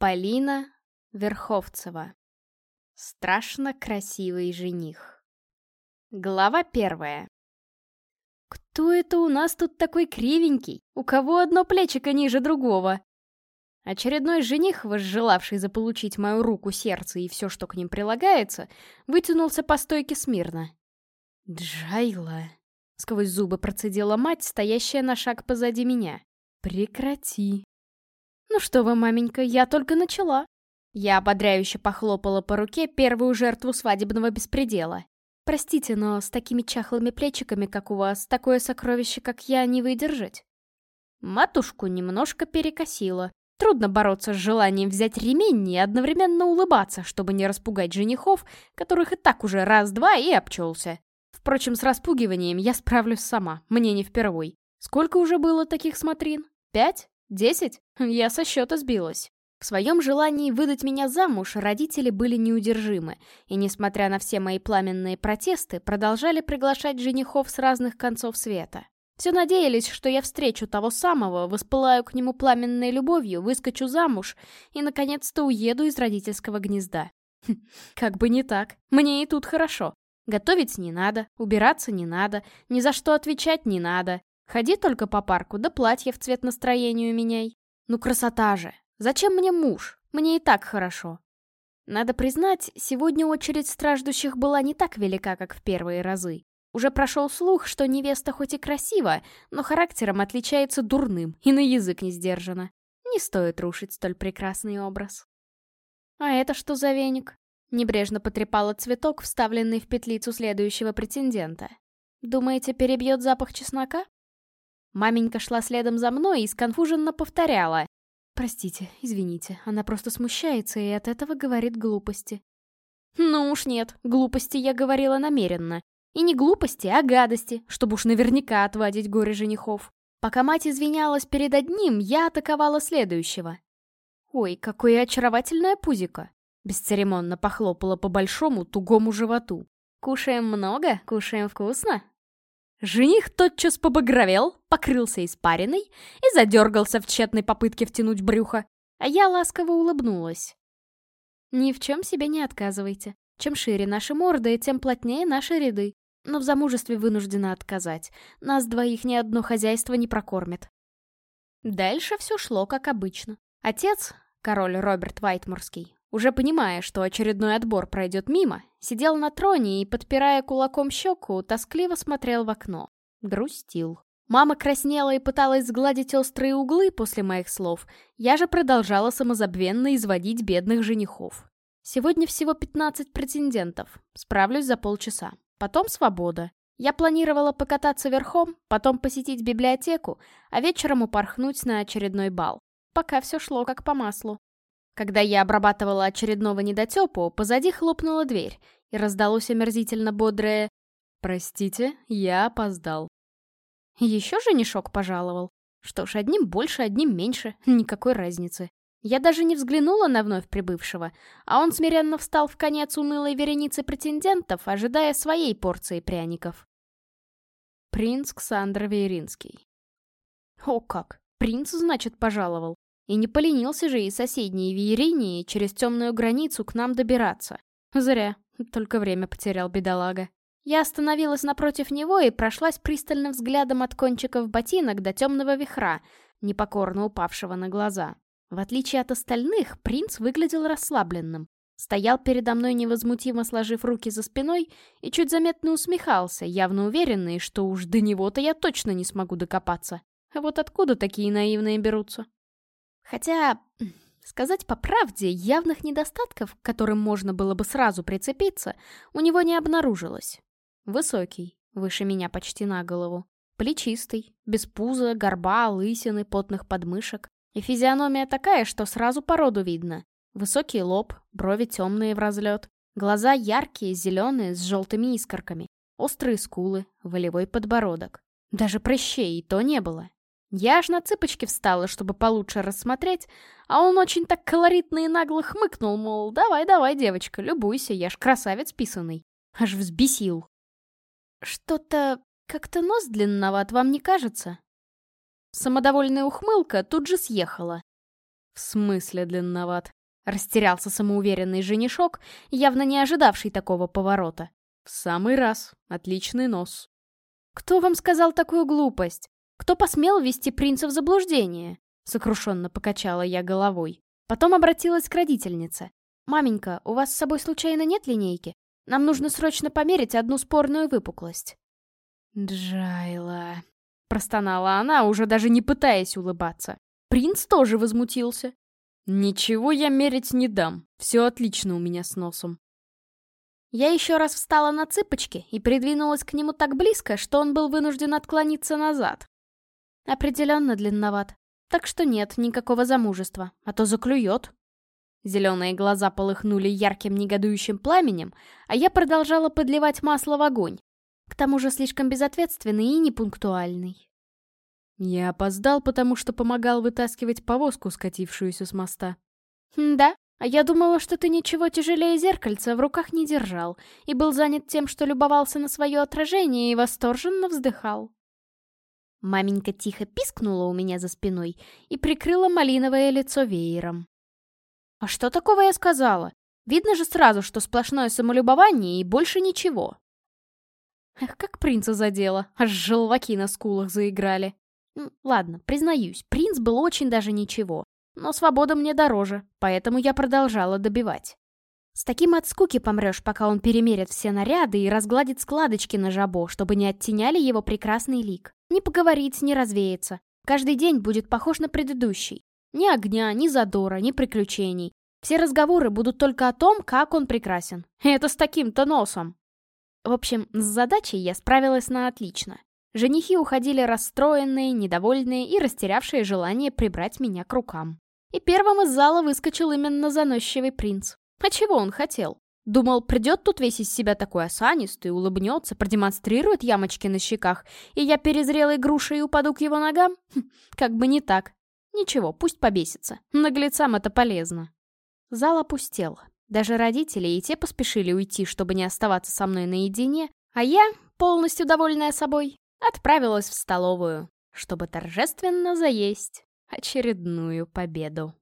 Полина Верховцева. Страшно красивый жених. Глава первая. Кто это у нас тут такой кривенький? У кого одно плечико ниже другого? Очередной жених, возжелавший заполучить мою руку, сердце и все, что к ним прилагается, вытянулся по стойке смирно. «Джайла!» — сквозь зубы процедила мать, стоящая на шаг позади меня. «Прекрати!» «Ну что вы, маменька, я только начала!» Я ободряюще похлопала по руке первую жертву свадебного беспредела. «Простите, но с такими чахлыми плечиками, как у вас, такое сокровище, как я, не выдержать». Матушку немножко перекосило. Трудно бороться с желанием взять ремень и одновременно улыбаться, чтобы не распугать женихов, которых и так уже раз-два и обчелся. Впрочем, с распугиванием я справлюсь сама, мне не впервой. Сколько уже было таких смотрин? Пять? Десять? Я со счета сбилась. В своем желании выдать меня замуж родители были неудержимы, и, несмотря на все мои пламенные протесты, продолжали приглашать женихов с разных концов света. Все надеялись, что я встречу того самого, воспылаю к нему пламенной любовью, выскочу замуж и, наконец-то, уеду из родительского гнезда. Хм, как бы не так. Мне и тут хорошо. Готовить не надо, убираться не надо, ни за что отвечать не надо. Ходи только по парку, да платье в цвет настроению меняй. Ну красота же! Зачем мне муж? Мне и так хорошо. Надо признать, сегодня очередь страждущих была не так велика, как в первые разы. Уже прошел слух, что невеста хоть и красива, но характером отличается дурным и на язык не сдержана. Не стоит рушить столь прекрасный образ. «А это что за веник?» Небрежно потрепала цветок, вставленный в петлицу следующего претендента. «Думаете, перебьет запах чеснока?» Маменька шла следом за мной и сконфуженно повторяла. «Простите, извините, она просто смущается и от этого говорит глупости». «Ну уж нет, глупости я говорила намеренно. И не глупости, а гадости, чтобы уж наверняка отводить горе женихов. Пока мать извинялась перед одним, я атаковала следующего. «Ой, какое очаровательное пузико!» Бесцеремонно похлопала по большому тугому животу. «Кушаем много, кушаем вкусно?» Жених тотчас побагровел, покрылся испариной и задергался в тщетной попытке втянуть брюхо, а я ласково улыбнулась. «Ни в чем себе не отказывайте. Чем шире наши морды, тем плотнее наши ряды. Но в замужестве вынуждена отказать. Нас двоих ни одно хозяйство не прокормит. Дальше все шло как обычно. Отец, король Роберт Вайтморский, уже понимая, что очередной отбор пройдет мимо, сидел на троне и, подпирая кулаком щеку, тоскливо смотрел в окно. Грустил. Мама краснела и пыталась сгладить острые углы после моих слов, я же продолжала самозабвенно изводить бедных женихов. Сегодня всего 15 претендентов. Справлюсь за полчаса. Потом свобода. Я планировала покататься верхом, потом посетить библиотеку, а вечером упорхнуть на очередной бал. Пока все шло как по маслу. Когда я обрабатывала очередного недотепу, позади хлопнула дверь, и раздалось омерзительно бодрое «Простите, я опоздал». Еще женишок пожаловал. Что ж, одним больше, одним меньше, никакой разницы. Я даже не взглянула на вновь прибывшего, а он смиренно встал в конец унылой вереницы претендентов, ожидая своей порции пряников. Принц Ксандр Вейринский. О как! Принц, значит, пожаловал. И не поленился же и соседние Вейринии через темную границу к нам добираться. Зря, только время потерял бедолага. Я остановилась напротив него и прошлась пристальным взглядом от кончиков ботинок до темного вихра, непокорно упавшего на глаза. В отличие от остальных, принц выглядел расслабленным. Стоял передо мной невозмутимо сложив руки за спиной и чуть заметно усмехался, явно уверенный, что уж до него-то я точно не смогу докопаться. А вот откуда такие наивные берутся? Хотя, сказать по правде, явных недостатков, к которым можно было бы сразу прицепиться, у него не обнаружилось. Высокий, выше меня почти на голову. Плечистый, без пуза, горба, лысины, потных подмышек. И физиономия такая, что сразу породу видно. Высокий лоб, брови темные в разлет, глаза яркие, зеленые, с желтыми искорками, острые скулы, волевой подбородок. Даже прыщей и то не было. Я аж на цыпочки встала, чтобы получше рассмотреть, а он очень так колоритно и нагло хмыкнул, мол, давай-давай, девочка, любуйся, я ж красавец писанный. Аж взбесил. Что-то... как-то нос длинноват, вам не кажется? Самодовольная ухмылка тут же съехала. В смысле длинноват? Растерялся самоуверенный женишок, явно не ожидавший такого поворота. В самый раз. Отличный нос. Кто вам сказал такую глупость? Кто посмел ввести принца в заблуждение? Сокрушенно покачала я головой. Потом обратилась к родительнице. «Маменька, у вас с собой случайно нет линейки? Нам нужно срочно померить одну спорную выпуклость». «Джайла...» — простонала она, уже даже не пытаясь улыбаться. Принц тоже возмутился. «Ничего я мерить не дам. Все отлично у меня с носом». Я еще раз встала на цыпочки и придвинулась к нему так близко, что он был вынужден отклониться назад. Определенно длинноват. Так что нет никакого замужества, а то заклюет. Зеленые глаза полыхнули ярким негодующим пламенем, а я продолжала подливать масло в огонь. К тому же слишком безответственный и непунктуальный. Я опоздал, потому что помогал вытаскивать повозку, скатившуюся с моста. «Да, а я думала, что ты ничего тяжелее зеркальца в руках не держал и был занят тем, что любовался на свое отражение и восторженно вздыхал». Маменька тихо пискнула у меня за спиной и прикрыла малиновое лицо веером. «А что такого я сказала? Видно же сразу, что сплошное самолюбование и больше ничего». Эх, как принца задело, аж желваки на скулах заиграли. Ладно, признаюсь, принц был очень даже ничего. Но свобода мне дороже, поэтому я продолжала добивать. С таким от скуки помрешь, пока он перемерит все наряды и разгладит складочки на жабо, чтобы не оттеняли его прекрасный лик. Ни поговорить, ни развеяться. Каждый день будет похож на предыдущий. Ни огня, ни задора, ни приключений. Все разговоры будут только о том, как он прекрасен. Это с таким-то носом. В общем, с задачей я справилась на отлично. Женихи уходили расстроенные, недовольные и растерявшие желание прибрать меня к рукам. И первым из зала выскочил именно заносчивый принц. А чего он хотел? Думал, придет тут весь из себя такой осанистый, улыбнется, продемонстрирует ямочки на щеках, и я перезрелой грушей упаду к его ногам? Хм, как бы не так. Ничего, пусть побесится. Наглецам это полезно. Зал опустел. Даже родители и те поспешили уйти, чтобы не оставаться со мной наедине, а я, полностью довольная собой, отправилась в столовую, чтобы торжественно заесть очередную победу.